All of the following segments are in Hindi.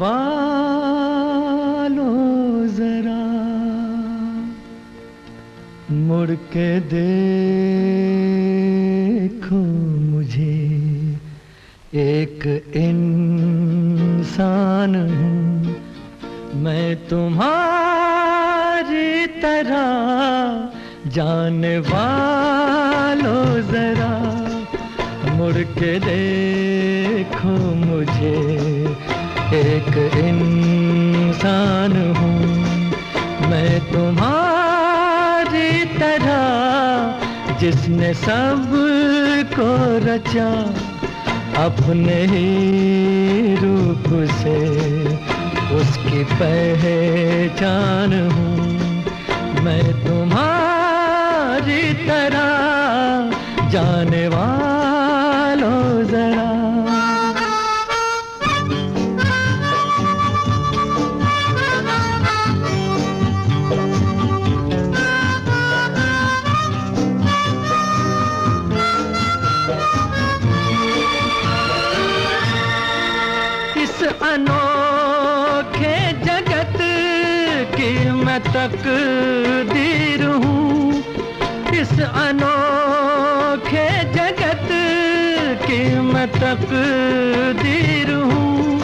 वालों जरा। मुड़ के देखो मुझे, एक इंसान हूँ। मैं तुम्हारी तरह जाने वालो जरा। मुड़ के देखो मुझे एक इंसान हूँ। मैं तुम्हारी तरह, जिसने सबको रचा, अपने ही रूप से उसकी पहचान हूँ। मैं तुम्हारी तरह जाने अनोखे जगत की मैं तकदीर हूँ। इस अनोखे जगत की मैं तकदीर हूँ।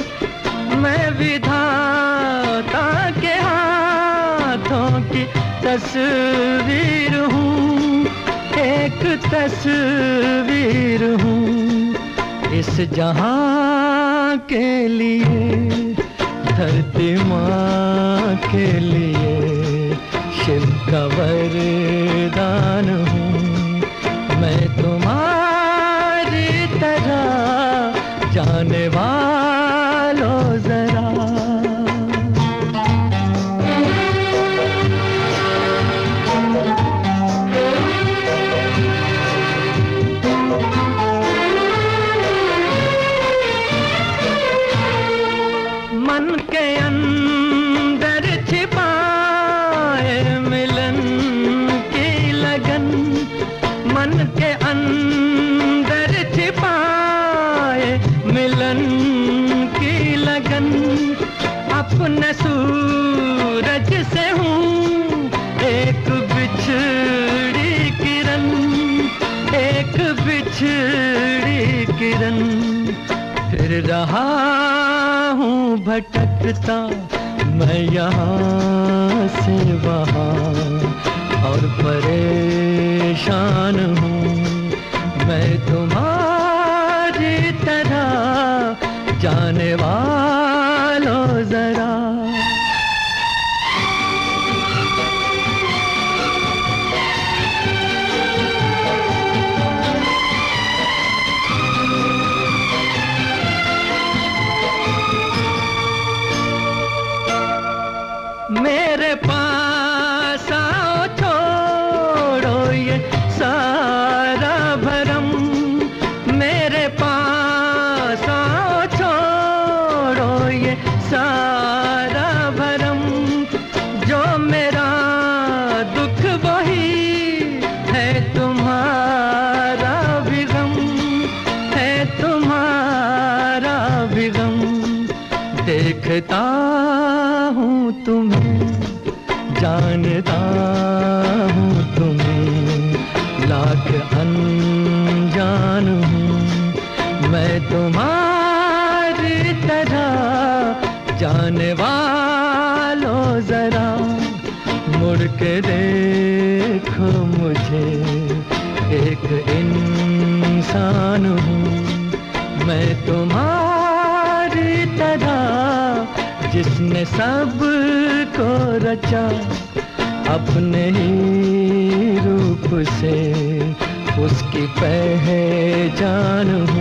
मैं विधाता के हाथों की तस्वीर हूँ। एक तस्वीर हूँ। इस जहाँ के लिए धरती माँ के लिए शिव का किरण, फिर रहा हूँ भटकता, मैं यहाँ से वहाँ, और परेशान हूँ। मैं तुम्हारी तरह जाने वालों जरा देखता हूँ तुम्हें, जानता हूँ तुम्हें। लाख अनजान हूँ, मैं तुम्हारी तरह। जाने वालों जरा मुड़ के देखो मुझे। एक इंसान हूँ, मैं तुम्हारी तरह जिसने सबको रचा अपने ही रूप से उसकी पहचान हूँ